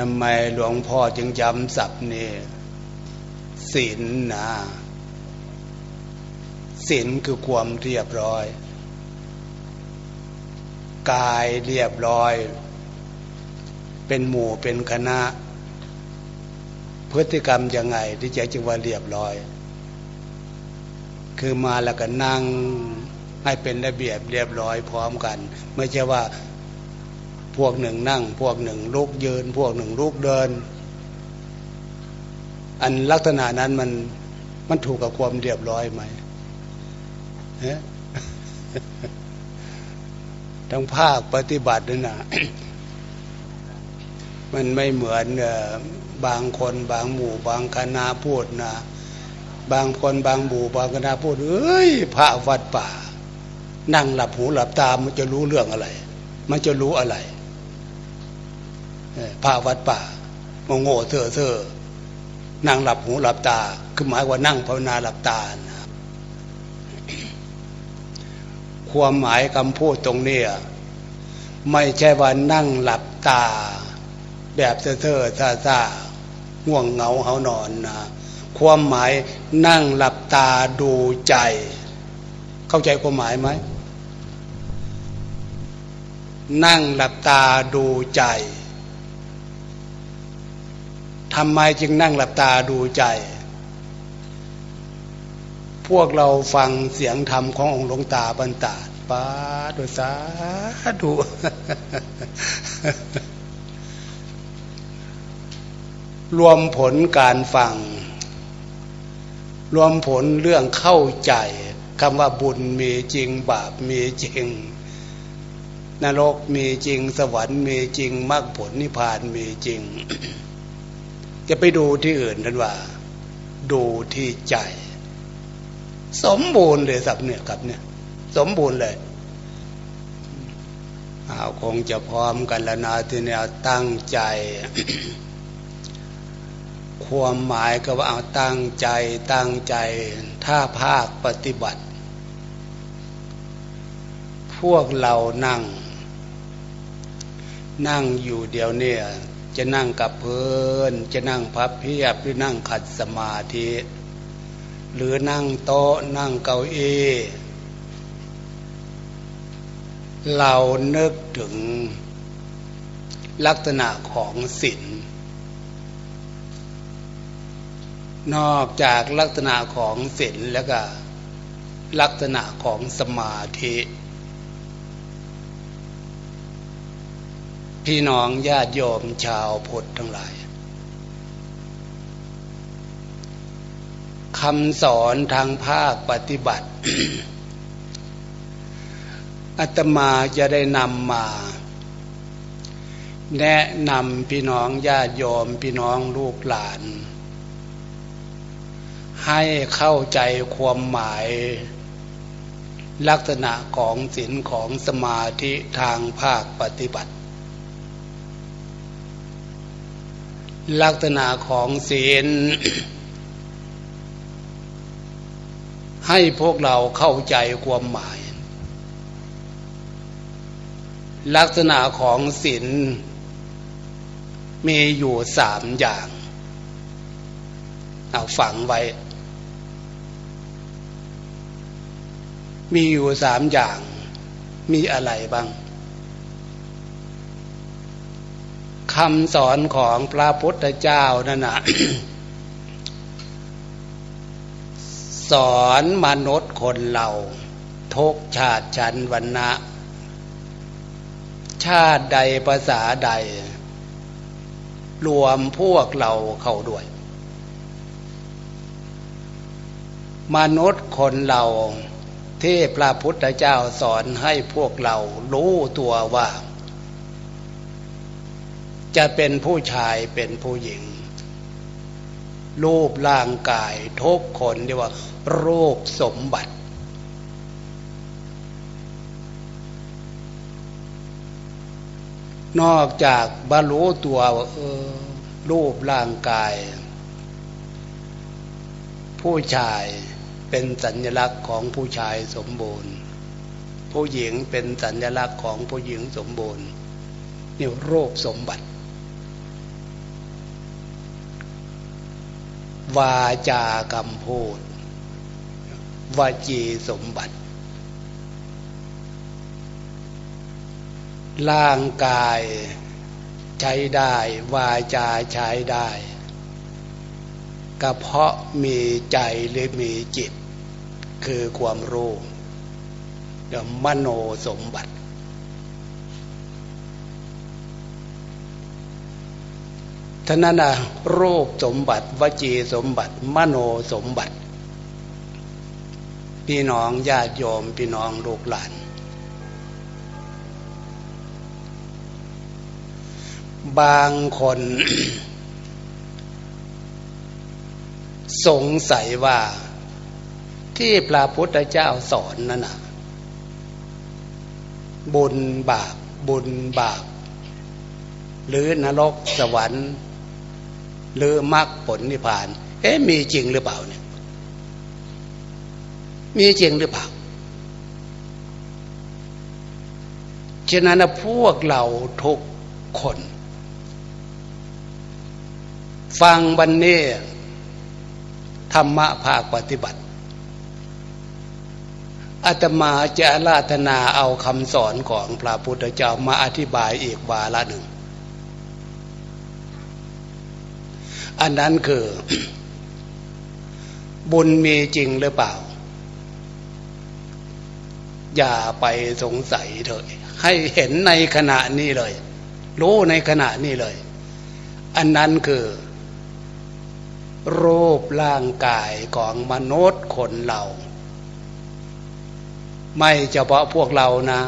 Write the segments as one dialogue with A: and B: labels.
A: ทำไมหลวงพ่อจึงจำศัพท์นี่ศีลนะศีลคือความเรียบร้อย กายเรียบร้อย เป็นหมู่เป็นคณะ พฤติกรรมยังไงที่จะจึงว่าเรียบร้อย คือมาแล้วก็นั่งให้เป็นระเบียบเรียบร้อยพร้อมกัน ไม่ใช่ว่า พวกหนึ่งนั่ง พวกหนึ่งลุกยืน พวกหนึ่งลุกเดิน อันลักษณะนั้นมันมันถูกกับความเรียบร้อยไหมทั้งภาคปฏิบัตินั่นะมันไม่เหมือนบางคนบางหมู่ บางคณะพูดนะบางคนบางหมู่บางคณะพูดเอ้ยพระวัดป่า นั่งหลับหูหลับตามันจะรู้เรื่องอะไร มันจะรู้อะไร พระวัดป่าโมโง่เสื่อเสื่อนั่งหลับหูหลับตา คือหมายว่านั่งภาวนาหลับตานะความหมายคำพูดตรงนี้ไม่ใช่ว่านั่งหลับตา แบบเซ่อซาซาง่วงเหงาเหานอนนะความหมายนั่งหลับตาดูใจ เข้าใจความหมายไหมนั่งหลับตาดูใจ ทำไมจึงนั่งหลับตาดูใจ พวกเราฟังเสียงธรรมขององค์หลวงตาบรรดาปาดุสาดุรวมผลการฟัง รวมผลเรื่องเข้าใจคำว่าบุญมีจริงบาปมีจริง นรกมีจริงสวรรค์มีจริงมรรคผลนิพพานมีจริง จะไปดูที่อื่นท่านว่า ดูที่ใจ สมบูรณ์เลยสับเนี่ยครับเนี่ย สมบูรณ์เลยเอาคงจะพร้อมกันแล้วนะที่เนี่ยตั้งใจ ความหมายก็ว่าเอาตั้งใจ ตั้งใจ ถ้าภาคปฏิบัติ พวกเรานั่ง นั่งอยู่เดียวเนี่ย จะนั่งกับเพลินจะนั่งพับเพียบหรือนั่งขัดสมาธิ หรือนั่งโต๊ะนั่งเก้าอี้เรานึกถึงลักษณะของศีลนอกจากลักษณะของศีลแล้วก็ลักษณะของสมาธิ พี่น้องญาติโยมชาวพุทธทั้งหลายคำสอนทางภาคปฏิบัติอาตมาจะได้นำมา แนะนำพี่น้องญาติโยมพี่น้องลูกหลาน ให้เข้าใจความหมายลักษณะของศีลของสมาธิทางภาคปฏิบัติ ลักษณะของศีล ให้พวกเราเข้าใจความหมาย ลักษณะของศีลมีอยู่สามอย่าง เอาฝังไว้ มีอยู่สามอย่าง มีอะไรบ้าง คำสอนของพระพุทธเจ้านั่นนะสอนมนุษย์คนเราทุกชาติชั้นวันนะชาติใดภาษาใด รวมพวกเราเข้าด้วย มนุษย์คนเราที่พระพุทธเจ้าสอนให้พวกเรารู้ตัวว่า จะเป็นผู้ชายเป็นผู้หญิง รูปร่างกายทุกคนเรียกว่ารูปสมบัติ นอกจากบรรลุตัวเออรูปร่างกาย ผู้ชายเป็นสัญลักษณ์ของผู้ชายสมบูรณ์ ผู้หญิงเป็นสัญลักษณ์ของผู้หญิงสมบูรณ์นี่โรูปสมบัติ วาจากำพูดวาจีสมบัติ ร่างกายใช้ได้ วาจาใช้ได้ก็เพาะมีใจหรือมีจิต คือความรู้เดี๋ยวมโนสมบัติ ท่านั้นนะรูปสมบัติ วจีสมบัติ มโนสมบัติ พี่น้องญาติโยมพี่น้องลูกหลาน บางคน สงสัยว่าที่พระพุทธเจ้าสอนนั่นนะบุญบาปบุญบาปหรือนรกสวรรค์ หรือมรรคผลนิพพาน เอ๊ะมีจริงหรือเปล่าเนี่ย มีจริงหรือเปล่า ฉะนั้นพวกเราทุกคน ฟังบันเนี้ธรรมะภาคปฏิบัติอาตมาจะลาธนาเอาคำสอนของพระพุทธเจ้ามาอธิบายอีกวาละหนึ่ง อันนั้นคือ บุญมีจริงหรือเปล่า อย่าไปสงสัยเถอะให้เห็นในขณะนี้เลย รู้ในขณะนี้เลย อันนั้นคือรูปร่างกายของมนุษย์คนเรา ไม่เฉพาะพวกเรานะ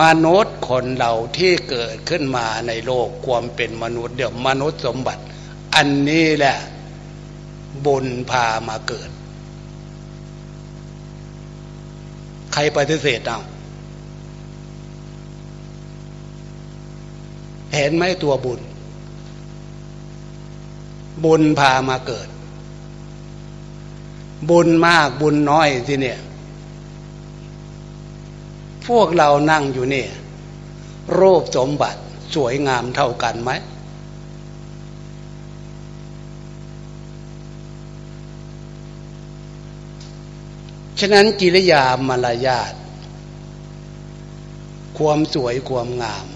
A: มนุษย์คนเราที่เกิดขึ้นมาในโลกความเป็นมนุษย์เดี๋ยวมนุษย์สมบัติ อันนี้แหละบุญพามาเกิด ใครปฏิเสธเอาเห็นไหมตัวบุญ บุญพามาเกิด บุญมากบุญน้อยที่เนี่ย พวกเรานั่งอยู่เนี่ยรูปสมบัติสวยงามเท่ากันไหม ฉะนั้นกิริยามารยาทความสวยความงาม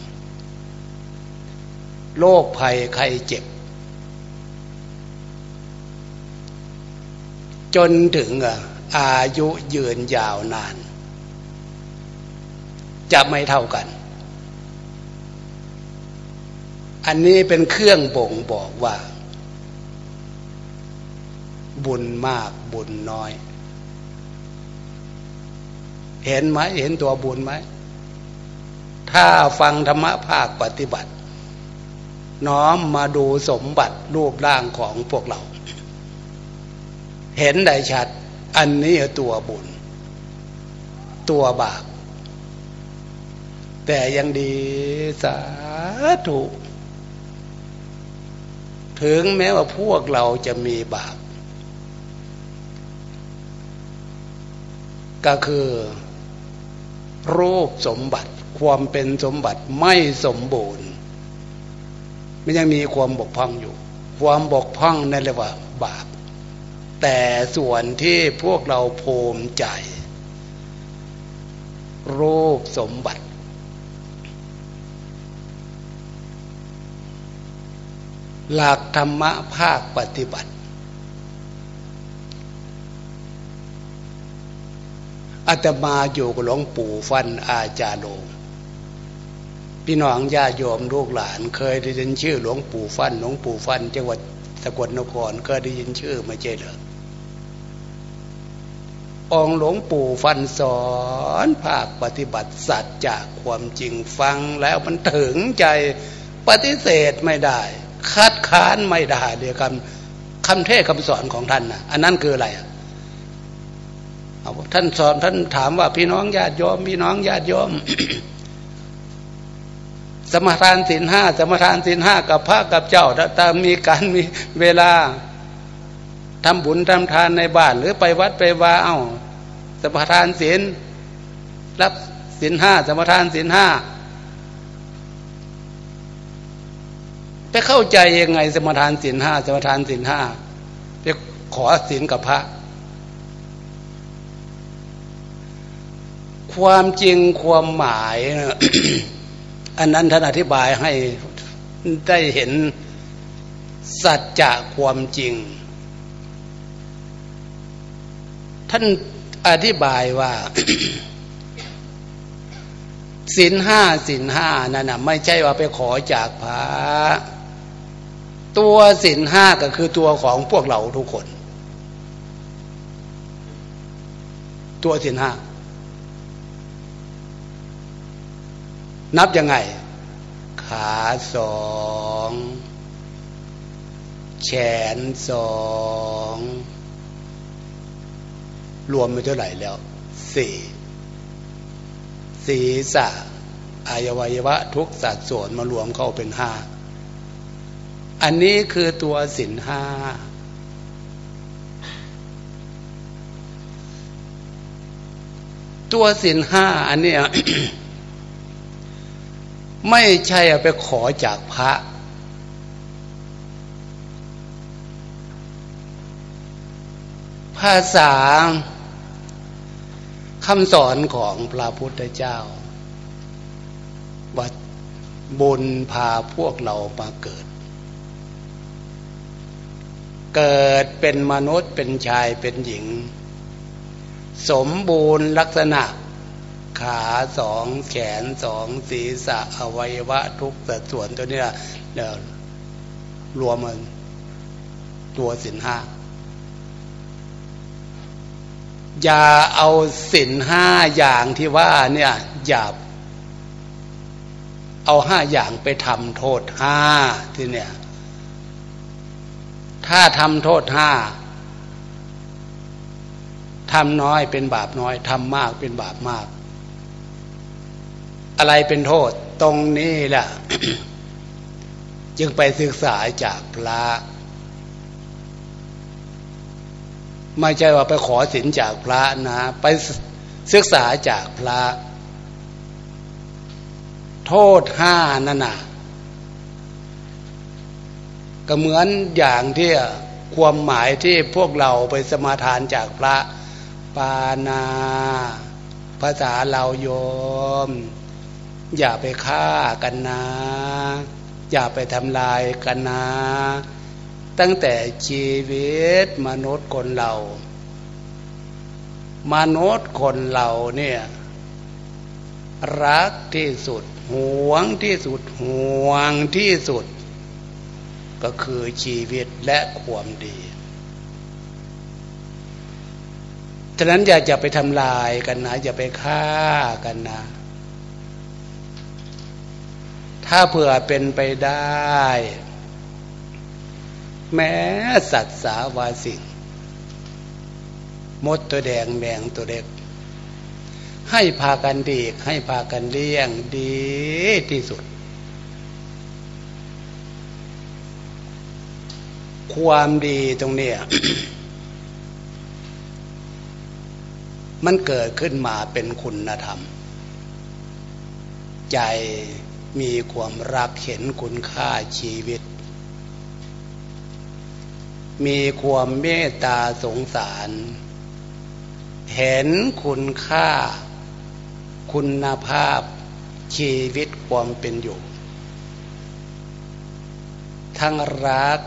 A: โรคภัยไข้เจ็บ จนถึงอายุยืนยาวนาน จะไม่เท่ากัน อันนี้เป็นเครื่องบ่งบอกว่า บุญมากบุญน้อย เห็นไหมเห็นตัวบุญไหม ถ้าฟังธรรมภาคปฏิบัติ น้อมมาดูสมบัติรูปร่างของพวกเรา เห็นได้ชัด อันนี้ตัวบุญ ตัวบาป แต่ยังดีสาธุถึงแม้ว่าพวกเราจะมีบาป ก็คือรูปสมบัติความเป็นสมบัติไม่สมบูรณ์ มันยังมีความบกพร่องอยู่ ความบกพร่องนั่นเรียกว่าบาป แต่ส่วนที่พวกเราภูมิใจ รูปสมบัติ หลักธรรมะภาคปฏิบัติ อาตมาอยู่กับหลวงปู่ฟันอาจารย์โลพี่น้องญาโยมลูกหลาน เคยได้ยินชื่อหลวงปู่ฟันหลวงปู่ฟันจังหวัดสกลนครเคยได้ยินชื่อมาเจเหรอองหลวงปู่ฟันสอนภาคปฏิบัติสัจจากความจริงฟังแล้วมันถึงใจปฏิเสธไม่ได้ คัดค้านไม่ได้เดียวกันคำเทศคำสอนของท่านนะอันนั้นคืออะไรเอาท่านสอนท่านถามว่าพี่น้องญาติโยมพี่น้องญาติโยมสมทานสินห้าสมทานสินห้ากับพระกับเจ้าถ้ามีการมีเวลาทำบุญทำทานในบ้านหรือไปวัดไปวาเอาสมทานศีลรับศีลห้าสมทานศีลห้า ไปเข้าใจยังไงสมทานสินห้าสมทานสินห้าไปขอสินกับพระ ความจริงความหมายอันนั้นท่านอธิบายให้ได้เห็นสัจจะความจริง ท่านอธิบายว่าสินห้าสินห้านั่นนะไม่ใช่ว่าไปขอจากพระ ตัวสินห้าก็คือตัวของพวกเราทุกคน ตัวสินห้านับยังไง ขาสองแขนสองรวมไปเท่าไหร่แล้วสี่ศีรษะอายวัยวะทุกสัดส่วนมารวมเข้าเป็นห้า อันนี้คือตัวสินห้าตัวสินห้าอันนี้ไม่ใช่ไปขอจากพระ ภาษาคำสอนของพระพุทธเจ้าว่าบุญพาพวกเรามาเกิด เกิดเป็นมนุษย์เป็นชายเป็นหญิง สมบูรณ์ลักษณะ ขาสองแขนสองศีรษะอวัยวะทุกสัดส่วนตัวนี้เดี๋ยวรวมมันตัวสินห้าอย่าเอาสินห้าอย่างที่ว่าเนี่ยอย่าเอาห้าอย่างไปทำโทษห้าที่เนี่ย ถ้าทำโทษห้าทำน้อยเป็นบาปน้อยทำมากเป็นบาปมาก อะไรเป็นโทษตรงนี้แหละจึงไปศึกษาจากพระไม่ใช่ว่าไปขอสินจากพระนะ ไปศึกษาจากพระ โทษห้านั่นน่ะ ก็เหมือนอย่างที่ความหมายที่พวกเราไปสมาทานจากพระปานา ภาษาเราโยม อย่าไปฆ่ากันนะ อย่าไปทำลายกันนะ ตั้งแต่ชีวิตมนุษย์คนเรา มนุษย์คนเราเนี่ย รักที่สุด หวงที่สุด ห่วงที่สุด ก็คือชีวิตและความดีฉะนั้นอย่าจะไปทำลายกันนะ อย่าไปฆ่ากันนะ ถ้าเผื่อเป็นไปได้ แม้สัตว์สาวาสิงมดตัวแดงแมงตัวเล็ก ให้พากันดีให้พากันเลี้ยงดีที่สุด ความดีตรงเนี้ยมันเกิดขึ้นมาเป็นคุณธรรม ใจมีความรักเห็นคุณค่าชีวิต มีความเมตตาสงสาร เห็นคุณค่า คุณภาพชีวิตความเป็นอยู่ ทั้งรัก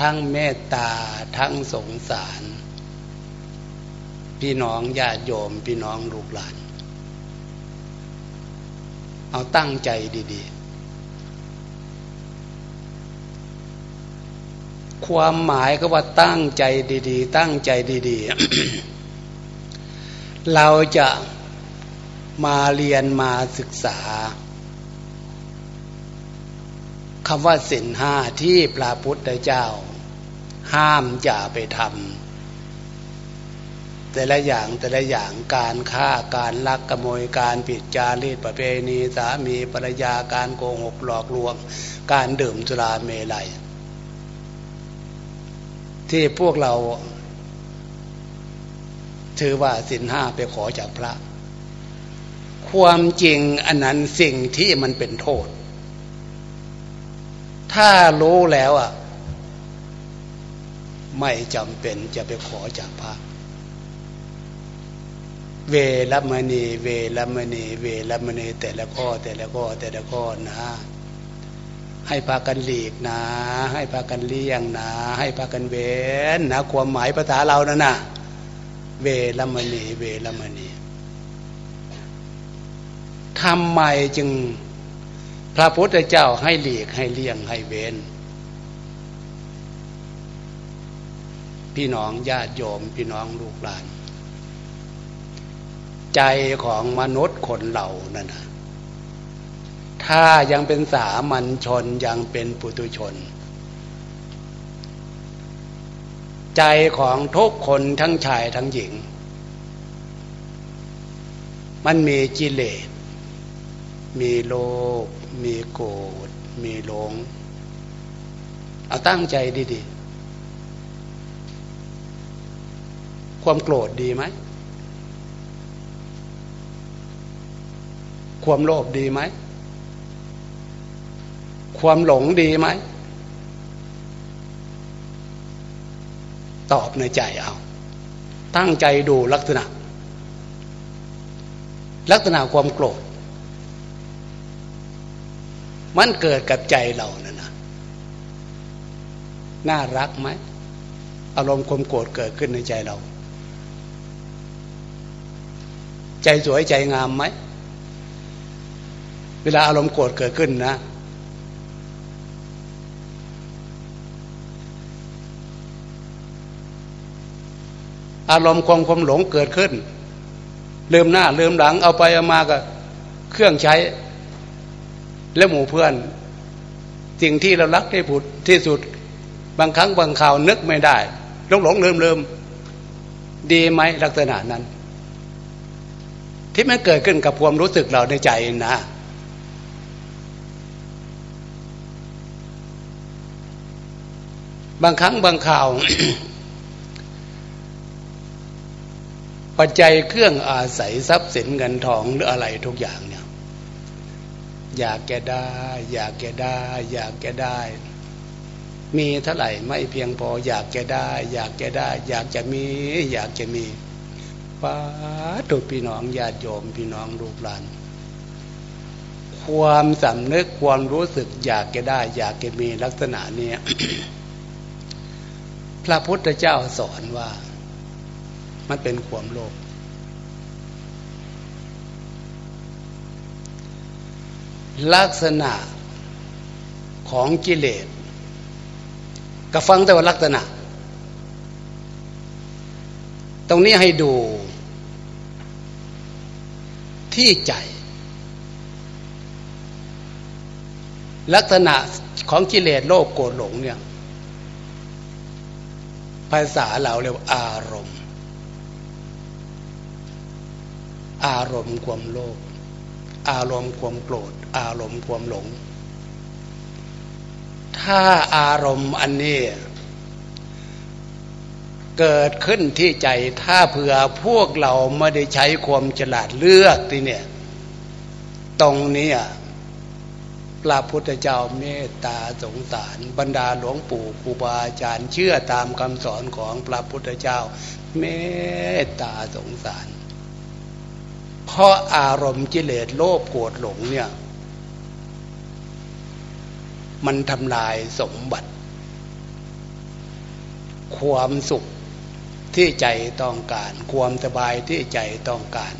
A: ทั้งเมตตาทั้งสงสาร พี่น้องญาติโยมพี่น้องลูกหลาน เอาตั้งใจดีๆ ความหมายก็ว่าตั้งใจดีๆ ตั้งใจดีๆ เราจะมาเรียนมาศึกษา คำว่าสินห้าที่พระพุทธเจ้า ห้ามอย่าไปทำแต่ละอย่างแต่ละอย่างการฆ่าการลักขโมยการผิดจารีตประเพณีสามีภรรยาการโกหกหลอกลวง การดื่มสุราเมลัย ที่พวกเราถือว่าสินห้าไปขอจากพระ ความจริงอันนั้นสิ่งที่มันเป็นโทษ ถ้ารู้แล้วอะ ไม่จำเป็นจะไปขอจากพระเวรมณี เวรมณี เวรมณีแต่ละข้อแต่ละข้อแต่ละข้อนะ ให้พากันหลีกนะ ให้พากันเลี่ยงนะ ให้พากันเว้นนะ ความหมายภาษาเรานะนะเวรมณี เวรมณีทำไมจึง พระพุทธเจ้าให้หลีกให้เลี่ยงให้เว้นพี่น้องญาติโยมพี่น้องลูกหลาน ใจของมนุษย์คนเหล่านั่นนะถ้ายังเป็นสามัญชนยังเป็นปุตุชน ใจของทุกคนทั้งชายทั้งหญิง มันมีกิเลสมีโลภ มีโกรธมีหลง เอาตั้งใจดีๆ ความโกรธดีไหม ความโลภดีไหม ความหลงดีไหม ตอบในใจเอา ตั้งใจดูลักษณะ ลักษณะความโกรธ มันเกิดกับใจเรานั่นนะน่ารักไหมอารมณ์ความโกรธเกิดขึ้นในใจเรา ใจสวยใจงามไหมเวลาอารมณ์โกรธเกิดขึ้นนะ อารมณ์ความความหลงเกิดขึ้นลืมหน้าลืมหลังเอาไปเอามาก็เครื่องใช้ และหมู่เพื่อน สิ่งที่เรารักที่ผุดที่สุด บางครั้งบางข่าวนึกไม่ได้หลงหลงลืมลืมดีไหมลักษณะนั้น ที่มันเกิดขึ้นกับความรู้สึกเราในใจนะบางครั้งบางข่าว ปัจจัยเครื่องอาศัยทรัพย์สินเงินทองหรืออะไรทุกอย่างเนี่ย อยากแกได้ อยากแกได้ อยากแกได้ มีเท่าไหร่ไม่เพียงพอ อยากแกได้ อยากแกได้ อยากจะมี อยากจะมีป้าตุพี่น้องญาติโยมพี่น้องลูกหลานความสำนึกความรู้สึกอยากแกได้ อยากจะมีลักษณะนี้พระพุทธเจ้าสอนว่า มันเป็นความโลภ ลักษณะของกิเลสก็ฟังแต่ว่าลักษณะ ตรงนี้ให้ดูที่ใจ ลักษณะของกิเลสโลภโกรธหลงเนี่ย ภาษาเราเรียกอารมณ์ อารมณ์ความโลภอารมณ์ความโกรธ อารมณ์ความหลง ถ้าอารมณ์อันนี้ เกิดขึ้นที่ใจถ้าเผื่อพวกเราไม่ได้ใช้ความฉลาดเลือกที่เนี่ย ตรงนี้พระพุทธเจ้าเมตตาสงสาร บรรดาหลวงปู่ครูบาอาจารย์เชื่อตามคำสอนของพระพุทธเจ้า เมตตาสงสาร เพราะอารมณ์กิเลสโลภโกรธหลงเนี่ย มันทำลายสมบัติ ความสุขที่ใจต้องการ ความสบายที่ใจต้องการ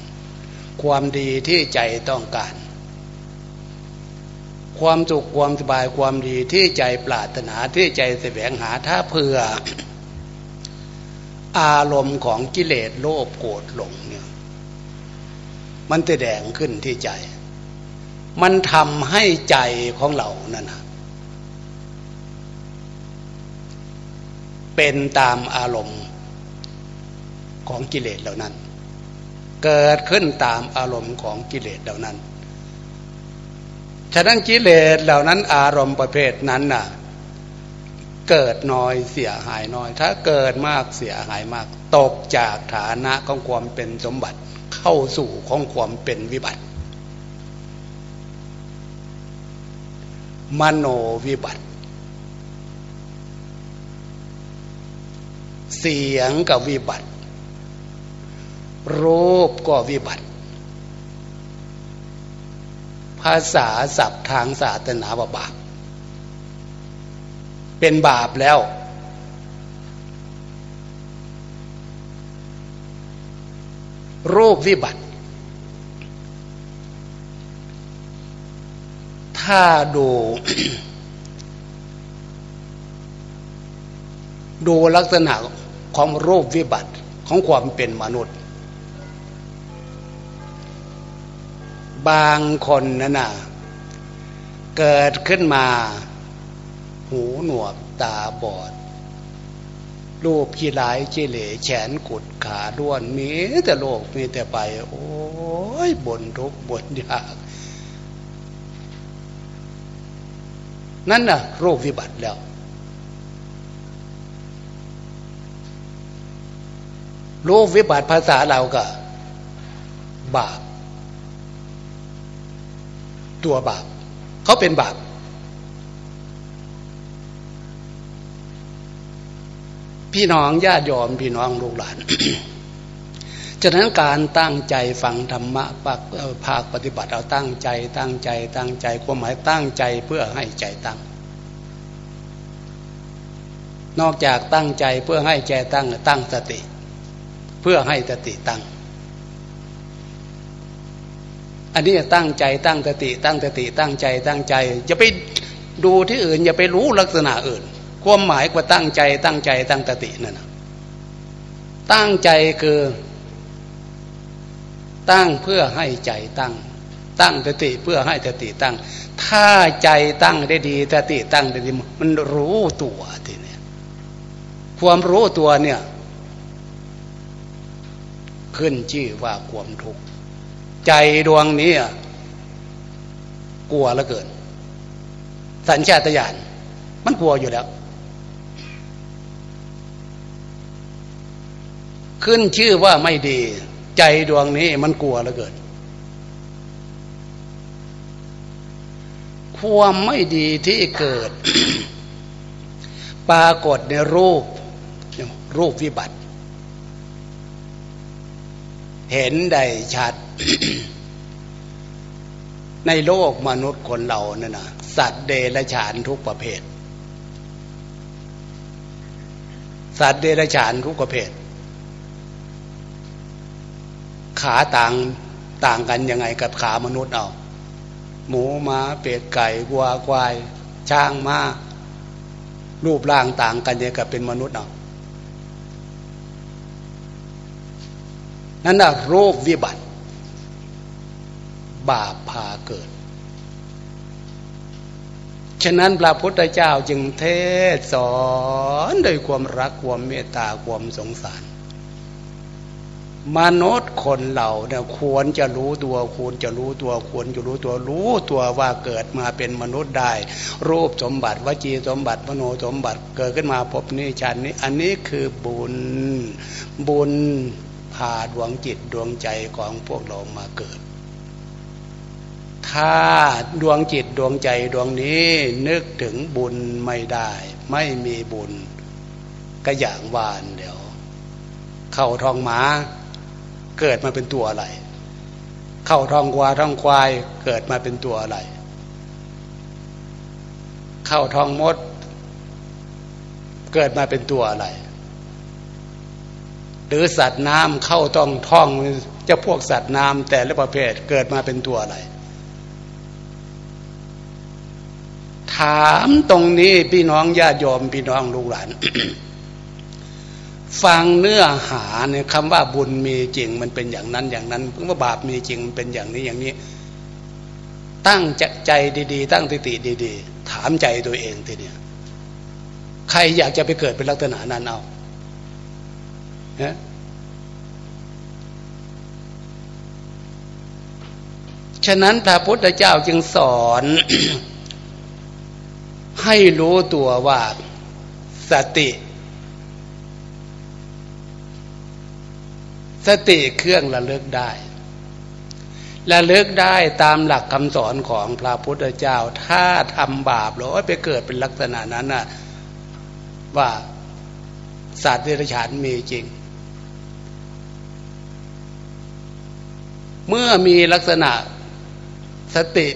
A: ความดีที่ใจต้องการ ความสุขความสบายความดีที่ใจปรารถนาที่ใจแสวงหาถ้าเพื่อ อารมณ์ของกิเลสโลภโกรธหลงเนี่ยมันจะแดงขึ้นที่ใจ มันทำให้ใจของเรานั่นนะ เป็นตามอารมณ์ของกิเลสเหล่านั้น เกิดขึ้นตามอารมณ์ของกิเลสเหล่านั้น ฉะนั้นกิเลสเหล่านั้นอารมณ์ประเภทนั้นน่ะ เกิดน้อยเสียหายน้อย ถ้าเกิดมากเสียหายมาก ตกจากฐานะของความเป็นสมบัติเข้าสู่ของความเป็นวิบัติ มโนวิบัติ เสียงก็วิบัติ รูปก็วิบัติ ภาษาศัพท์ทางศาสนาว่าบาป เป็นบาปแล้ว รูปวิบัติ ถ้าดูดูลักษณะ ของรูปวิบัติของความเป็นมนุษย์ บางคนนั่นน่ะเกิดขึ้นมา หูหนวกตาบอดรูปขี้หลายขี้เหล่แขนกุดขาด้วนมีแต่โลกมีแต่ไป โอ้ยบ่นทุกบ่นยากนั่นน่ะ โรูปวิบัติแล้ว รู้วิบัติภาษาเราก็ บาป ตัวบาปเขาเป็นบาป พี่น้องญาติยอมพี่น้องลูกหลานฉะนั้นการตั้งใจฟังธรรมะปักภาคปฏิบัติเอาตั้งใจ ตั้งใจ ตั้งใจความหมายตั้งใจเพื่อให้ใจตั้ง นอกจากตั้งใจเพื่อให้ใจตั้งตั้งสติ เพื่อให้สติตั้ง อันนี้ตั้งใจตั้งสติ ตั้งสติตั้งใจตั้งใจอย่าไปดูที่อื่น อย่าไปรู้ลักษณะอื่น ความหมายกว่าตั้งใจตั้งใจตั้งสตินั่นนะตั้งใจคือ ตั้งเพื่อให้ใจตั้ง ตั้งสติเพื่อให้สติตั้ง ถ้าใจตั้งได้ดีสติตั้งได้ดีมันรู้ตัวทีเนี้ความรู้ตัวเนี่ย ขึ้นชื่อว่าความทุกข์ใจดวงนี้กลัวแล้วเกิน สัญชาตญาณมันกลัวอยู่แล้ว ขึ้นชื่อว่าไม่ดี ใจดวงนี้มันกลัวแล้วเกินความไม่ดีที่เกิด ปรากฏในรูปรูปวิบัติ เห็นได้ชัด ในโลกมนุษย์คนเราเนี่ยนะสัตว์เดรัจฉานทุกประเภท สัตว์เดรัจฉานทุกประเภท ขาต่างต่างกันยังไงกับขามนุษย์เอาหมูม้าเป็ดไก่วัวควาย ช้างม้ารูปร่างต่างกันยังกับเป็นมนุษย์เอา นั่นน่ะโรูปวิบัติ บาปพาเกิด ฉะนั้นพระพุทธเจ้าจึงเทศสอนด้วยความรักความเมตตาความสงสาร มนุษย์คนเราเนี่ยควรจะรู้ตัวควรจะรู้ตัวควรจะรู้ตัวรู้ตัวว่าเกิดมาเป็นมนุษย์ได้ รูปสมบัติวจีสมบัติมโนสมบัติเกิดขึ้นมาพบนี้ชาตินี้ อันนี้คือบุญบุญาดวงจิตดวงใจของพวกเรามาเกิด ถ้าดวงจิตดวงใจดวงนี้นึกถึงบุญไม่ได้ ไม่มีบุญก็อย่างวานเดี๋ยว เข้าท้องหมาเกิดมาเป็นตัวอะไร เข้าท้องควาท้องควายเกิดมาเป็นตัวอะไร เข้าท้องมด เกิดมาเป็นตัวอะไร หรือสัตว์น้ำเข้าต้องท่องจะพวกสัตว์น้ำแต่ละประเภทเกิดมาเป็นตัวอะไร ถามตรงนี้พี่น้องญาติโยมพี่น้องลูกหลานฟังเนื้อหาเนี่ยคำว่าบุญมีจริงมันเป็นอย่างนั้นอย่างนั้นเพิ่งว่าบาปมีจริงมันเป็นอย่างนี้อย่างนี้ ตั้งจใจดี ๆ ตั้งติติดี ๆ ถามใจตัวเองทีเนี้ยใครอยากจะไปเกิดเป็นลักษณะนั้นเอา ฉะนั้นพระพุทธเจ้าจึงสอน ให้รู้ตัวว่าสติ สติเครื่องระลึกได้ระลึกได้ตามหลักคำสอนของพระพุทธเจ้า ถ้าทำบาปหรือไปเกิดเป็นลักษณะนั้นน่ะว่าสัตว์เดรัจฉานมีจริง เมื่อมีลักษณะสติ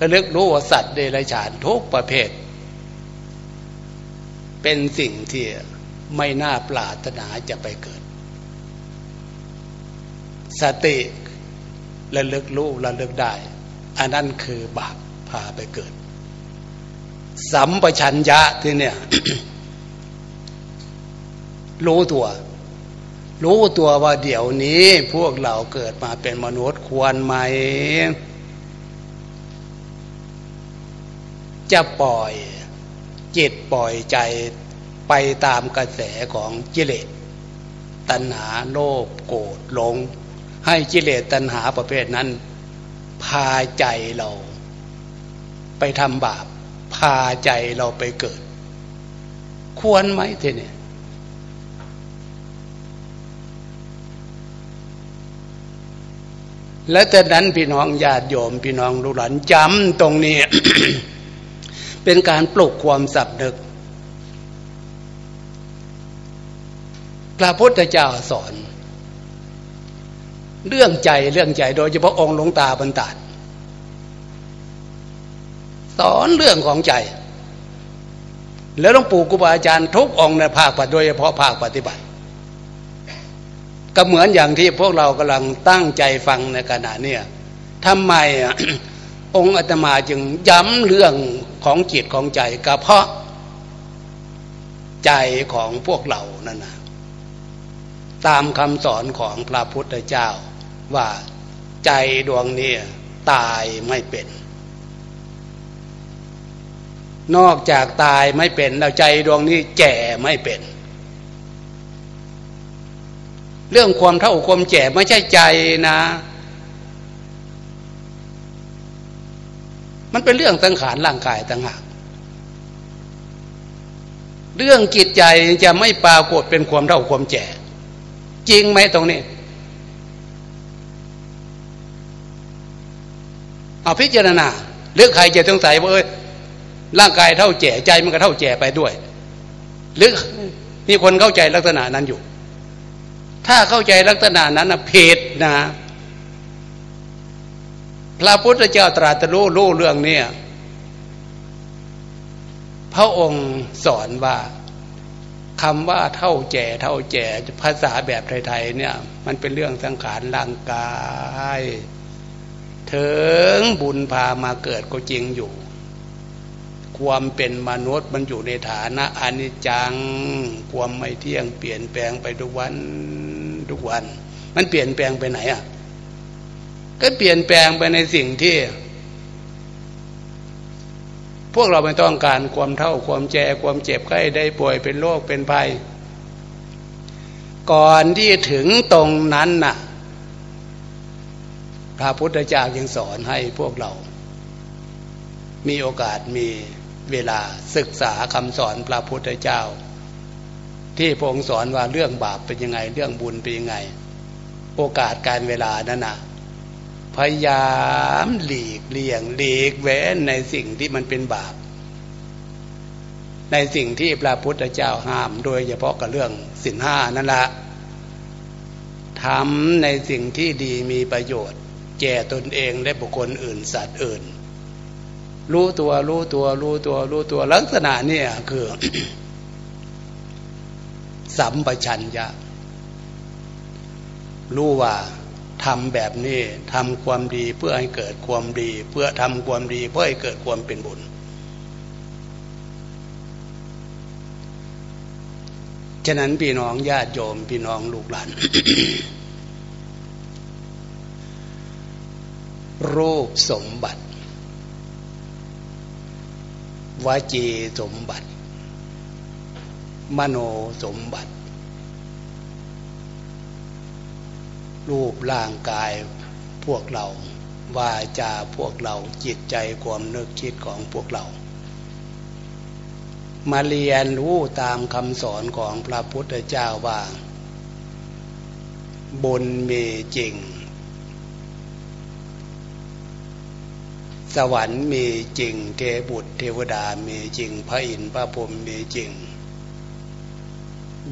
A: ระลึกรู้ว่าสัตว์เดรัจฉานทุกประเภท เป็นสิ่งที่ไม่น่าปรารถนาจะไปเกิด สติระลึกรู้ระลึกได้ อันนั้นคือบาปพาไปเกิด สัมปชัญญะที่เนี่ย รู้ตัว รู้ตัวว่าเดี๋ยวนี้พวกเราเกิดมาเป็นมนุษย์ควรไหม จะปล่อยจิตปล่อยใจไปตามกระแสของกิเลสตัณหาโลภโกรธหลง ให้กิเลสตัณหาประเภทนั้น พาใจเรา ไปทำบาป พาใจเราไปเกิด ควรไหมทีนี้ และแต่นั้นพี่น้องญาติโยมพี่น้องลูกหลานจำตรงนี้ เป็นการปลุกความสับนึก พระพุทธเจ้าสอน เรื่องใจเรื่องใจโดยเฉพาะองค์หลวงตาบรรดาสอนเรื่องของใจ แล้วหลวงปู่ครูบาอาจารย์ทุกองค์ในภาคปฏิโดยเฉพาะภาคปฏิบัติ ก็เหมือนอย่างที่พวกเรากำลังตั้งใจฟังในขณะนี้ทำไมองค์อาตมาจึงย้ำเรื่องของจิตของใจก็เพราะใจของพวกเรานั่นนะตามคำสอนของพระพุทธเจ้า ว่าใจดวงนี้ตายไม่เป็น นอกจากตายไม่เป็นแล้วใจดวงนี้แก่ไม่เป็น เรื่องความเท่าความแก่ไม่ใช่ใจนะ มันเป็นเรื่องสังขารร่างกายต่างหากเรื่องจิตใจจะไม่ปรากฏเป็นความเท่าความแก่จริงไหมตรงนี้เอาพิจารณาหรือใครจะสงสัยว่าเอ้ยร่างกายเท่าแก่ใจมันก็เท่าแก่ไปด้วย หรือมีคนเข้าใจลักษณะนั้นอยู่ ถ้าเข้าใจลักษณะนั้นนะเพดนะ พระพุทธเจ้าตรัสรู้รู้เรื่องเนี้พระองค์สอนว่าคำว่าเท่าแก่เท่าแก่ภาษาแบบไทยๆเนี่ย มันเป็นเรื่องสังขารร่างกาย ถึงบุญพามาเกิดก็จริงอยู่ ความเป็นมนุษย์มันอยู่ในฐานะอนิจจัง ความไม่เที่ยงเปลี่ยนแปลงไปทุกวันทุกวัน มันเปลี่ยนแปลงไปไหนอะ ก็เปลี่ยนแปลงไปในสิ่งที่ พวกเราไม่ต้องการความเท่าความแก่ความเจ็บไข้ได้ป่วยเป็นโรคเป็นภัย ก่อนที่ถึงตรงนั้นน่ะ พระพุทธเจ้ายังสอนให้พวกเรามีโอกาสมี เวลาศึกษาคำสอนพระพุทธเจ้า ที่พระองค์สอนว่าเรื่องบาปเป็นยังไง เรื่องบุญเป็นยังไง โอกาสการเวลานั้นนะพยายามหลีกเลี่ยงหลีกเว้นในสิ่งที่มันเป็นบาป ในสิ่งที่พระพุทธเจ้าห้าม โดยเฉพาะกับเรื่องสินห้านั่นละทำในสิ่งที่ดีมีประโยชน์แก่ตนเองและบุคคลอื่นสัตว์อื่น รู้ตัวรู้ตัวรู้ตัวรู้ตัวลักษณะเนี่ยคือ สัมปชัญญะ รู้ว่าทำแบบนี้ทำความดีเพื่อให้เกิดความดี เพื่อทำความดี เพื่อให้เกิดความเป็นบุญ ฉะนั้นพี่น้องญาติโยมพี่น้องลูกหลานรูปสมบัติ วจีสมบัติ มโนสมบัติ รูปร่างกายพวกเรา วาจาพวกเราจิตใจความนึกคิดของพวกเรา มาเรียนรู้ตามคำสอนของพระพุทธเจ้าว่าบุญมีจริง สวรรค์มีจริง เทบุตร เทวดามีจริง พระอินทร์พระพรหมมีจริง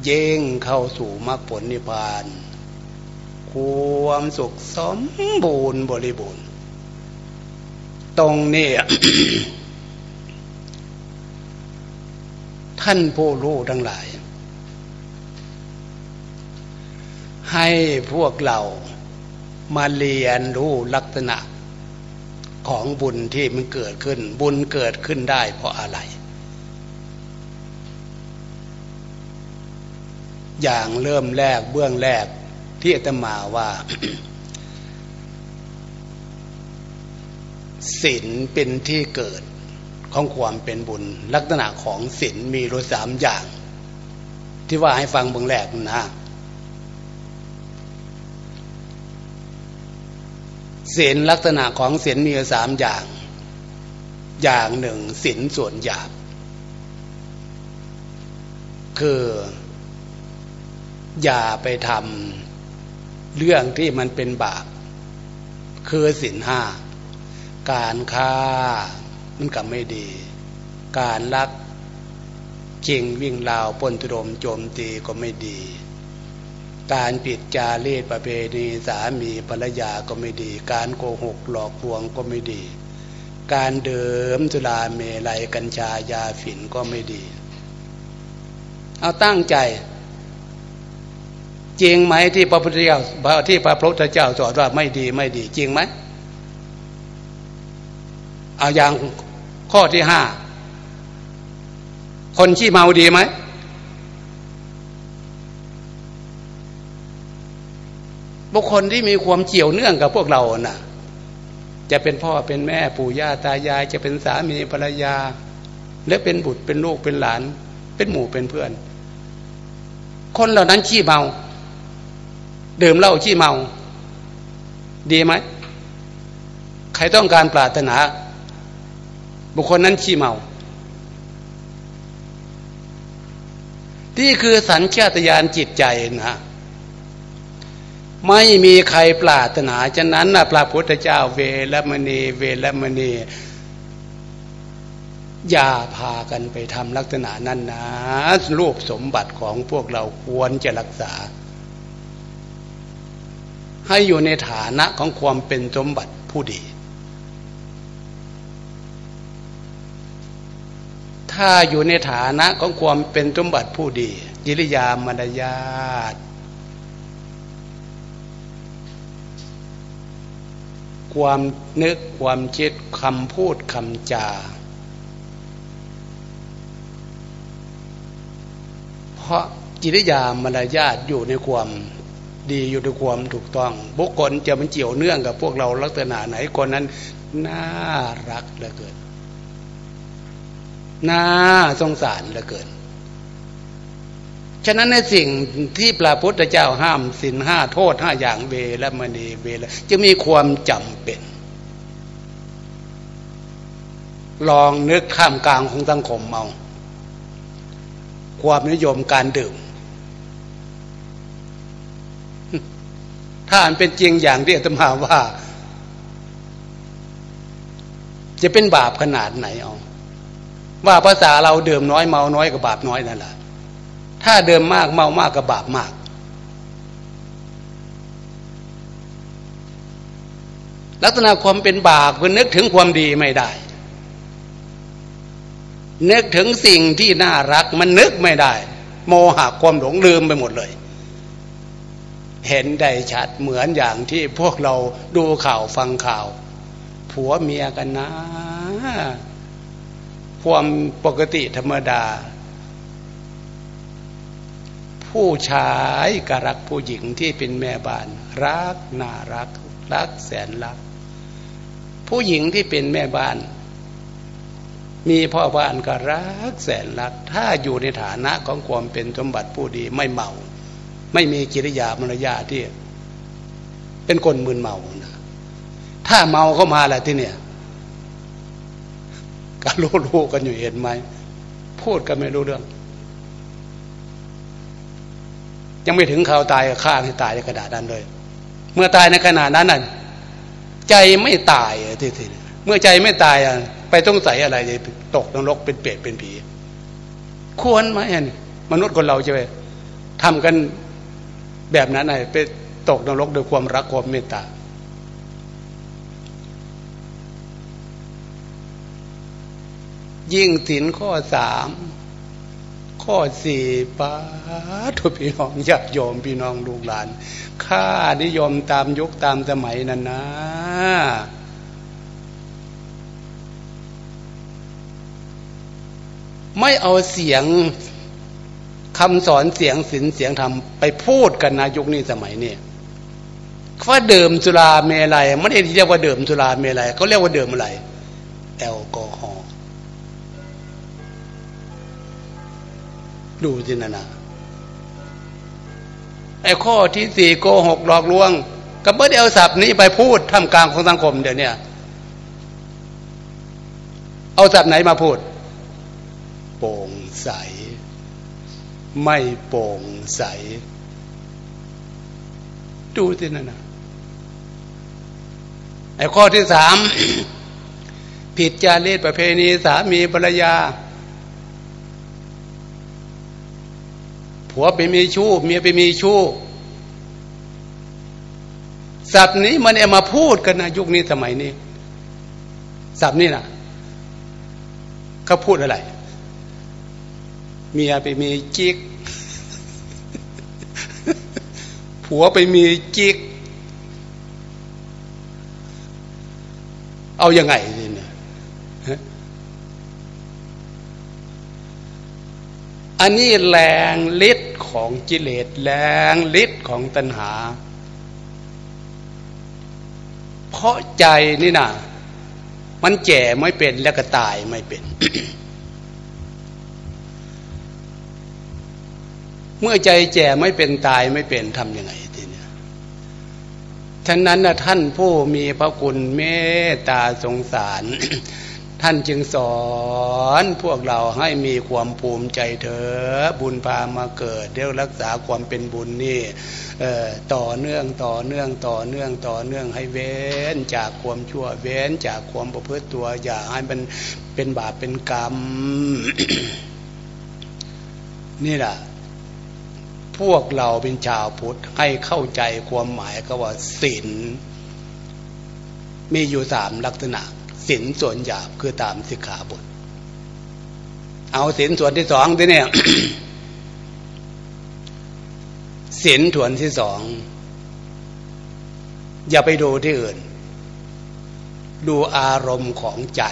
A: เย่งเข้าสู่มรรคผลนิพพาน ความสุขสมบูรณ์บริบูรณ์ ตรงนี้ท่านผู้รู้ทั้งหลาย ให้พวกเรามาเรียนรู้ลักษณะ ของบุญที่มันเกิดขึ้น บุญเกิดขึ้นได้เพราะอะไร อย่างเริ่มแรกเบื้องแรกที่อาตมาว่าศีลเป็นที่เกิดของความเป็นบุญ ลักษณะของศีลมีรสามอย่าง ที่ว่าให้ฟังเบื้องแรกนะ ศีลลักษณะของศีลมีสามอย่าง อย่างหนึ่งศีลส่วนหยาบ คือ อย่าไปทำเรื่องที่มันเป็นบาป คือศีลห้า การฆ่ามันก็ไม่ดี การลักจริงวิ่งราวปนตุรมโจมตีก็ไม่ดี การปิดจารีตประเพณีสามีภรรยาก็ไม่ดี การโกหกหลอกลวงก็ไม่ดี การเดิมจุลาเมลัยกัญชายาฝิ่นก็ไม่ดี เอาตั้งใจ จริงไหมที่พระพุทธเจ้าที่พระพุทธเจ้าสอนว่าไม่ดีไม่ดี จริงไหมเอาอย่างข้อที่ห้าคนขี้เมาดีไหม บุคคลที่มีความเกี่ยวเนื่องกับพวกเราน่ะ จะเป็นพ่อเป็นแม่ปู่ย่าตายาย จะเป็นสามีภรรยา และเป็นบุตรเป็นลูกเป็นหลาน เป็นหมู่เป็นเพื่อน คนเหล่านั้นขี้เมาดื่มเหล้าขี้เมา ดีไหมใครต้องการปรารถนา บุคคลนั้นขี้เมาที่คือสัญชาตญาณจิตใจนะ ไม่มีใครปรารถนาฉะนั้นนะพระพุทธเจ้าเวรมณีเวรมณีอย่าพากันไปทำลักษณะนั้นนะรูปสมบัติของพวกเราควรจะรักษา ให้อยู่ในฐานะของความเป็นสมบัติผู้ดี ถ้าอยู่ในฐานะของความเป็นสมบัติผู้ดี ยิริยามารยาท ความนึกความคิดคำพูดคำจา เพราะจิตยามารยาทอยู่ในความดีอยู่ในความถูกต้อง บุคคลจะมันเกี่ยวเนื่องกับพวกเราลักษณะไหนคนนั้น น่ารักเหลือเกินน่าสงสารเหลือเกิน ฉะนั้นในสิ่งที่พระพุทธเจ้าห้ามสินห้าโทษห้าอย่างเวและมณีเวลจะมีความจำเป็น ลองนึกข้ามกลางของสังคมเมาความนิยมการดื่ม ถ้าอันเป็นจริงอย่างที่อาตมาว่า จะเป็นบาปขนาดไหนเอาว่าภาษาเราดื่มน้อยเมาน้อยกับบาปน้อยนั่นแหละ ถ้าเดิมมากเมามากกับบาปมาก ลักษณะความเป็นบาปคือนึกถึงความดีไม่ได้ นึกถึงสิ่งที่น่ารักมันนึกไม่ได้ โมหะความหลงลืมไปหมดเลย เห็นได้ชัดเหมือนอย่างที่พวกเราดูข่าวฟังข่าว ผัวเมียกันนะ ความปกติธรรมดา ผู้ชายก็รักผู้หญิงที่เป็นแม่บ้าน รักน่ารัก รักแสนรัก ผู้หญิงที่เป็นแม่บ้าน มีพ่อบ้านก็รักแสนรัก ถ้าอยู่ในฐานะของความเป็นสมบัติผู้ดีไม่เมา ไม่มีกิริยามารยาที่ เป็นคนมึนเมานะถ้าเมาเข้ามาแหละที่เนี่ยก็รู้ๆกันอยู่เห็นไหมพูดกันไม่รู้เรื่อง ยังไม่ถึงข่าวตายฆ่าให้ตายในกระดาษนั้นเลย เมื่อตายในขณะนั้นน่ะใจไม่ตายทีทีเมื่อใจไม่ตายอะไปต้องใส่อะไรตกนรกเป็นเปรตเป็นผี ควรไหมมนุษย์คนเราใช่ไหมทำกันแบบนั้นไงไปตกนรกโดยความรักความเมตตายิ่งสินข้อสาม ข้อสี่ป้าทุพี่น้องญาติโยมพี่น้องลูกหลานข้านิยมตามยุคตามสมัยนั่นนะไม่เอาเสียงคำสอนเสียงศิลเสียงธรรมไปพูดกันนะยุคนี้สมัยนี้ว่าเดิมสุราเมลัยไม่ได้เรียกว่าเดิมสุราเมลัยเขาเรียกว่าเดิมอะไร แอลกอ ดูจินานาไอ้ข้อที่สี่โกหกหลอกลวงก็ไม่ได้เอาศัพท์นี้ไปพูดท่ามกลางของสังคมเดี๋ยวนี้เอาศัพท์ไหนมาพูด โปร่งใส ไม่โปร่งใส ดูสินั่นนะไอ้ข้อที่สามผิดจารีตประเพณีสามีภรรยา ผัวไปมีชู้เมียไปมีชู้ศัพท์นี้มันเอามาพูดกันนะยุคนี้สมัยนี้ศัพท์นี้นะเขาพูดอะไร เมียไปมีจิก ผัวไปมีจิก เอาอยัางไงเนี่ย อันนี้แรงฤทธิ์ของกิเลสแรงฤทธิ์ของตัณหา เพราะใจนี่นะมันแก่ไม่เป็นแล้วก็ตายไม่เป็น เมื่อใจแก่ไม่เป็นตายไม่เป็นทำยังไงทีนี้ฉะนั้นนะท่านผู้มีพระคุณเมตตาสงสาร ท่านจึงสอนพวกเราให้มีความภูมิใจเถอะบุญพามาเกิดเดี๋ยวรักษาความเป็นบุญนี่ต่อเนื่องต่อเนื่องต่อเนื่องต่อเนื่องให้เว้นจากความชั่วเว้นจากความประพฤติตัวอย่าให้มันเป็นบาปเป็นกรรม นี่แหละพวกเราเป็นชาวพุทธให้เข้าใจความหมายก็ว่าศีลมีอยู่สามลักษณะ ศีลส่วนหยาบคือตามสิกขาบท เอาศีลส่วนที่สองที่เนี่ยศีลส่วนที่สอง อย่าไปดูที่อื่น ดูอารมณ์ของใจ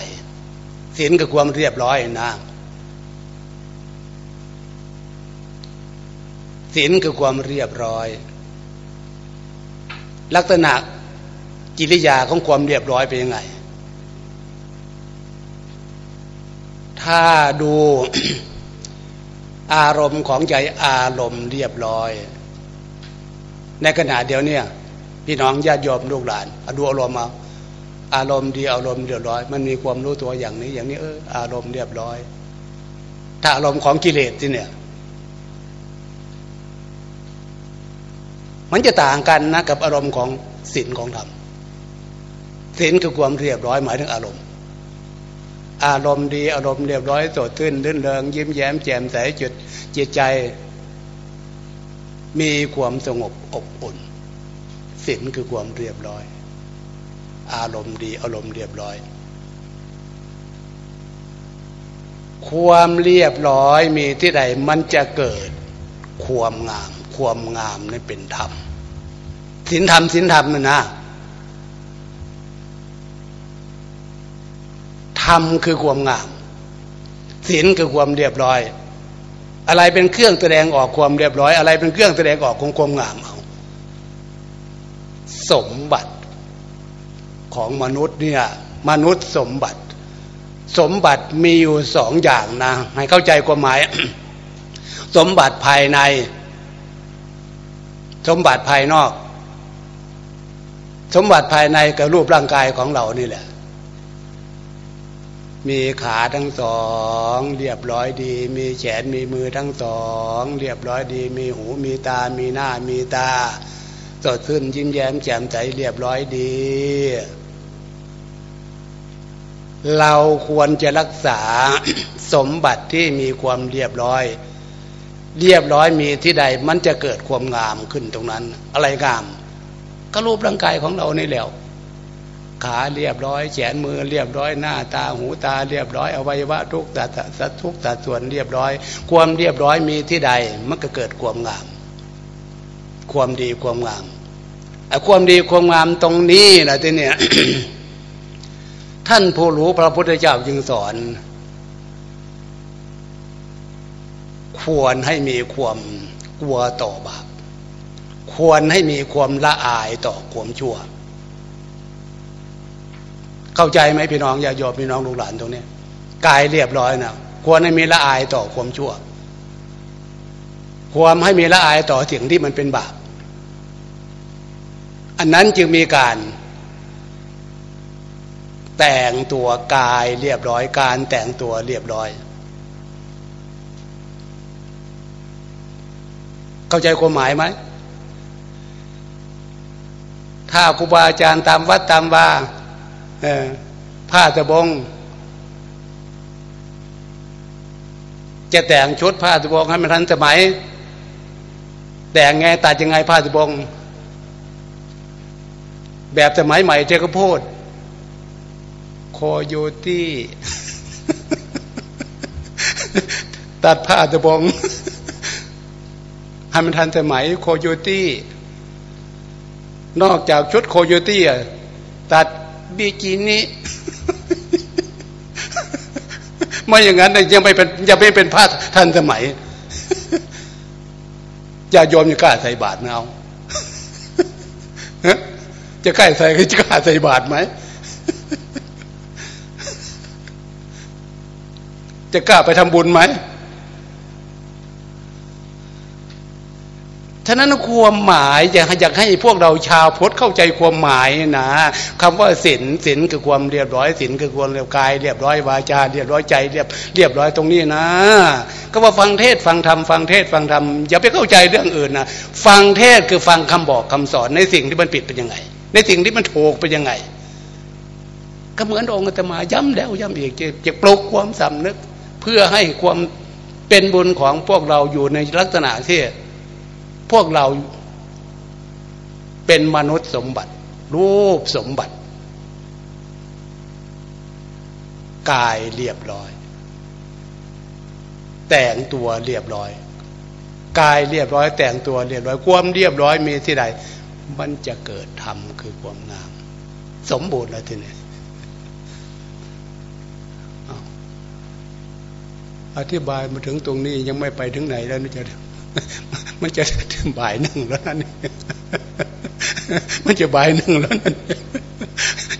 A: ศีลกับความเรียบร้อยนะศีลคือความเรียบร้อย ลักษณะกิริยาของความเรียบร้อยเป็นยังไง ถ้าดูอารมณ์ของใจอารมณ์เรียบร้อย ในขณะเดียวเนี่ย พี่น้องญาติโยมลูกหลานดูอารมณ์มาอารมณ์ดีอารมณ์เรียบร้อย มันมีความรู้ตัวอย่างนี้ อย่างนี้เอออารมณ์เรียบร้อย ถ้าอารมณ์ของกิเลสที่เนี่ย มันจะต่างกันนะกับอารมณ์ของศีลของธรรมศีลคือความเรียบร้อยหมายถึงอารมณ์ อารมณ์ดีอารมณ์เรียบร้อยสดชื่นลื่นเริงยิ้มแย้มแจ่มใสจุดจิตใจ มีความสงบอบอุ่นศีลคือความเรียบร้อย อารมณ์ดีอารมณ์เรียบร้อย ความเรียบร้อยมีที่ใดมันจะเกิดความงาม ความงามนี่เป็นธรรมศีลธรรมศีลธรรมนะนะธ รมคือความงาม ศีลคือความเรียบร้อย อะไรเป็นเครื่องแสดงออกความเรียบร้อย อะไรเป็นเครื่องแสดงออกของความงามเอาสมบัติของมนุษย์เนี่ยมนุษย์สมบัติ สมบัติมีอยู่สองอย่างนะให้เข้าใจความหมาย สมบัติภายใน สมบัติภายนอก สมบัติภายในกับรูปร่างกายของเรานี่แหละ มีขาทั้งสอง เรียบร้อยดี มีแขนมีมือทั้งสอง เรียบร้อยดี มีหูมีตา มีหน้ามีตา สดชื่นยิ้มแย้มแจ่มใสเรียบร้อยดี เราควรจะรักษาสมบัติที่มีความเรียบร้อย เรียบร้อยมีที่ใดมันจะเกิดความงามขึ้นตรงนั้น อะไรงาม ก็รูปร่างกายของเราในแล้ว ขาเรียบร้อยแขนมือเรียบร้อยหน้าตาหูตาเรียบร้อยอวัยวะทุกตัดสัทุกตัดส่วนเรียบร้อย ความเรียบร้อยมีที่ใดมันก็เกิดความงาม ความดีความงามไอ้ความดีความงามตรงนี้นะที่เนี่ยท่านผู้รู้พระพุทธเจ้าจึงสอน ควรให้มีความกลัวต่อบาปควรให้มีความละอายต่อความชั่ว เข้าใจไหมพี่น้องอย่าโยบพี่น้องลูกหลานตรงนี้กายเรียบร้อยนะควรให้มีละอายต่อความชั่ว ควรให้มีละอายต่อสิ่งที่มันเป็นบาปอันนั้นจึงมีการแต่งตัวกายเรียบร้อยการแต่งตัวเรียบร้อย เข้าใจความหมายไหมถ้าครูบาอาจารย์ตามวัดตามว่า ผ้าตะบง จะแต่งชุดผ้าตะบงให้มันทันสมัย แต่งไงตัดยังไงผ้าตะบง แบบสมัยใหม่เจ้าก็พูดโคโยตี้ตัดผ้าตะบงให้มันทันสมัยโคโยตี้ นอกจากชุดโคโยตี้ตัด บิกินี่ไม่อย่างนั้นยังไม่เป็นยังไม่เป็นผ้าทันสมัยอย่าโยมจะกล้าใส่บาตรเอาจะกล้าใส่จะกล้าใส่บาตรไหมจะกล้าไปทำบุญไหม ฉะนั้นความหมายอยากอยากให้พวกเราชาวพุทธเข้าใจความหมายนะคำว่าศีลศีลคือความเรียบร้อยศีลคือความเรียบกาย เรียบร้อยวาจาเรียบร้อยใจเรียบเรียบร้อยตรงนี้นะ ก็ว่าฟังเทศฟังธรรมฟังเทศฟังธรรมอย่าไปเข้าใจเรื่องอื่นนะฟังเทศคือฟังคำบอกคำสอนในสิ่งที่มันผิดเป็นยังไง ในสิ่งที่มันถูกเป็นยังไง ก็เหมือนองค์อาตมาย้ำแล้วย้ำอีกจะปลุกความสำนึก เพื่อให้ความเป็นบุญของพวกเราอยู่ในลักษณะที่ พวกเราเป็นมนุษย์สมบัติ รูปสมบัติ กายเรียบร้อย แต่งตัวเรียบร้อย กายเรียบร้อย แต่งตัวเรียบร้อย ความเรียบร้อยมีที่ใดมันจะเกิดธรรมคือความงาม สมบูรณ์แล้วทีนี้อธิบายมาถึงตรงนี้ยังไม่ไปถึงไหนแล้วนี่จะ มันจะถึงบ่ายหนึ่งแล้วนั่นมันจะบ่ายหนึ่งแล้วนั่น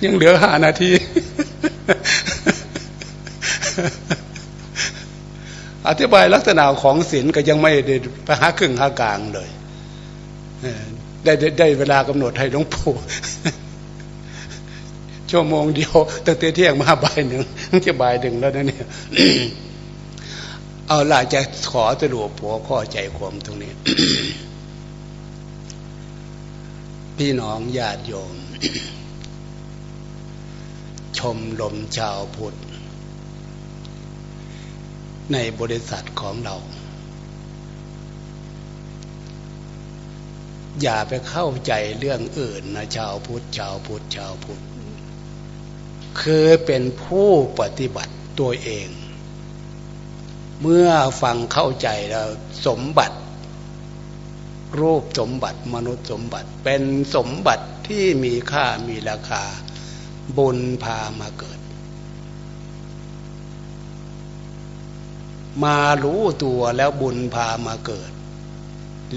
A: ยังเหลือห้านาทีอธิบายลักษณะของศีลก็ยังไม่ได้ไปหาครึ่งหากลางเลยได้ได้เวลากำหนดให้หลวงปู่ชั่วโมงเดียวตั้งแต่เที่ยงมาบ่ายหนึ่งจะบ่ายหนึ่งแล้วนะเนี่ย เอาล่ะจะขอสรุปหัวข้อใจความตรงนี้ พี่น้องญาติโยม ชมลมชาวพุทธ ในบริษัทของเรา อย่าไปเข้าใจเรื่องอื่นนะชาวพุทธชาวพุทธชาวพุทธคือเป็นผู้ปฏิบัติตัวเอง เมื่อฟังเข้าใจแล้วสมบัติ รูปสมบัติมนุษย์สมบัติ เป็นสมบัติที่มีค่ามีราคา บุญพามาเกิด มารู้ตัวแล้วบุญพามาเกิด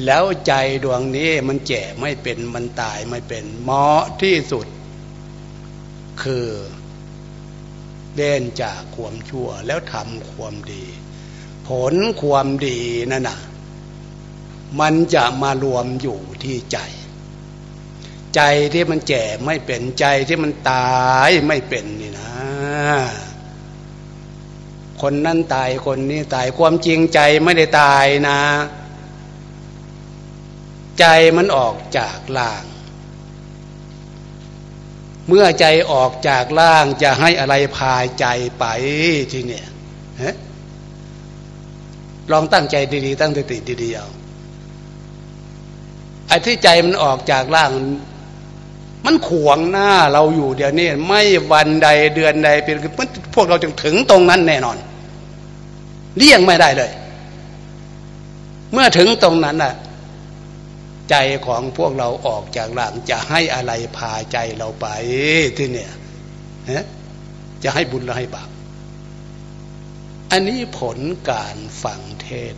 A: แล้วใจดวงนี้มันแจ่ไม่เป็นมันตายไม่เป็นเหมาะที่สุด คือเด่นจากความชั่วแล้วทำความดี ผลความดีนั่นน่ะมันจะมารวมอยู่ที่ใจ ใจที่มันแก่ไม่เป็นใจที่มันตายไม่เป็นนี่นะ คนนั้นตายคนนี้ตายความจริงใจไม่ได้ตายนะ ใจมันออกจากล่าง เมื่อใจออกจากล่างจะให้อะไรพาใจไปที่เนี่ย ลองตั้งใจดีๆ ตั้งสติดีๆเอาไอ้ที่ใจมันออกจากร่าง มันขวงหน้าเราอยู่เดี๋ยวนี้ไม่วันใดเดือนใดเป็นพวกเราจึงถึงตรงนั้นแน่นอนเลี่ยงไม่ได้เลย เมื่อถึงตรงนั้นน่ะ ใจของพวกเราออกจากร่าง จะให้อะไรพาใจเราไปที่เนี่ยจะให้บุญหรือให้บาป อันนี้ผลการฟังเทศ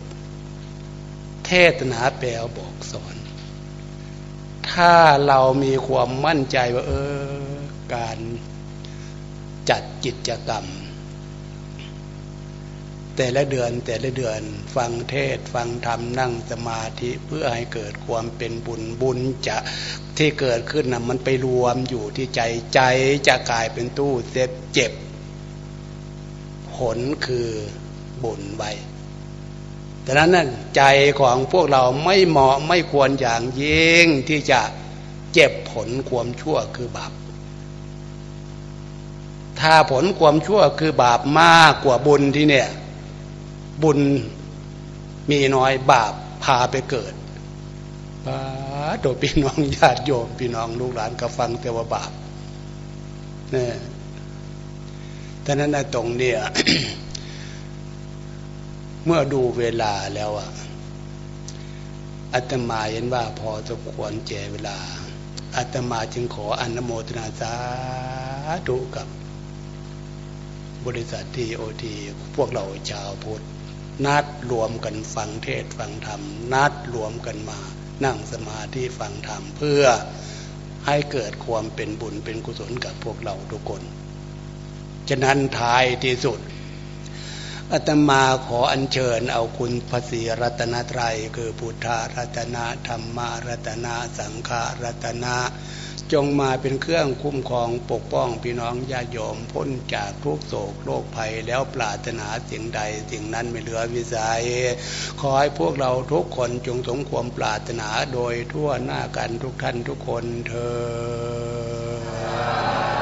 A: เทศนาแปลบอกสอน ถ้าเรามีความมั่นใจว่า เออ การจัดกิจกรรม แต่ละเดือนแต่ละเดือนฟังเทศฟังธรรมนั่งสมาธิเพื่อให้เกิดความเป็นบุญบุญจะที่เกิดขึ้นนะมันไปรวมอยู่ที่ใจใจจะกลายเป็นตู้เจ็บเจ็บ ผลคือบุญไว้แต่นั้นนั่นใจของพวกเราไม่เหมาะไม่ควรอย่างยิ่งที่จะเจ็บผลความชั่วคือบาป ถ้าผลความชั่วคือบาปมากกว่าบุญที่เนี่ย บุญมีน้อยบาปพาไปเกิดป้าโดพี่น้องญาติโยมพี่น้องลูกหลานก็ฟังแต่ว่าบาปเนี่ย ท่านั้นในตรงเนี่ย เมื่อดูเวลาแล้วอะอาตมาเห็นว่าพอสมควรแก่เวลาอาตมาจึงขออนโมทนาสาธุกับบริษัททีโอทีพวกเราชาวพุทธนัดรวมกันฟังเทศฟังธรรม นัดรวมกันมา นั่งสมาธิฟังธรรม เพื่อให้เกิดความเป็นบุญเป็นกุศลกับพวกเราทุกคน ฉะนั้นท้ายที่สุดอาตมาขออัญเชิญเอาคุณพระศรีรัตนตรัย คือพุทธรัตนะธรรมรัตนะสังฆรัตนะจงมาเป็นเครื่องคุ้มครองปกป้องพี่น้องญาโยมพ้นจากทุกโศกโรคภัยแล้วปรารถนาสิ่งใดสิ่งนั้นไม่เหลือวิสัย ขอให้พวกเราทุกคนจงสมความปรารถนาโดยทั่วหน้ากันทุกท่านทุกคนเธอ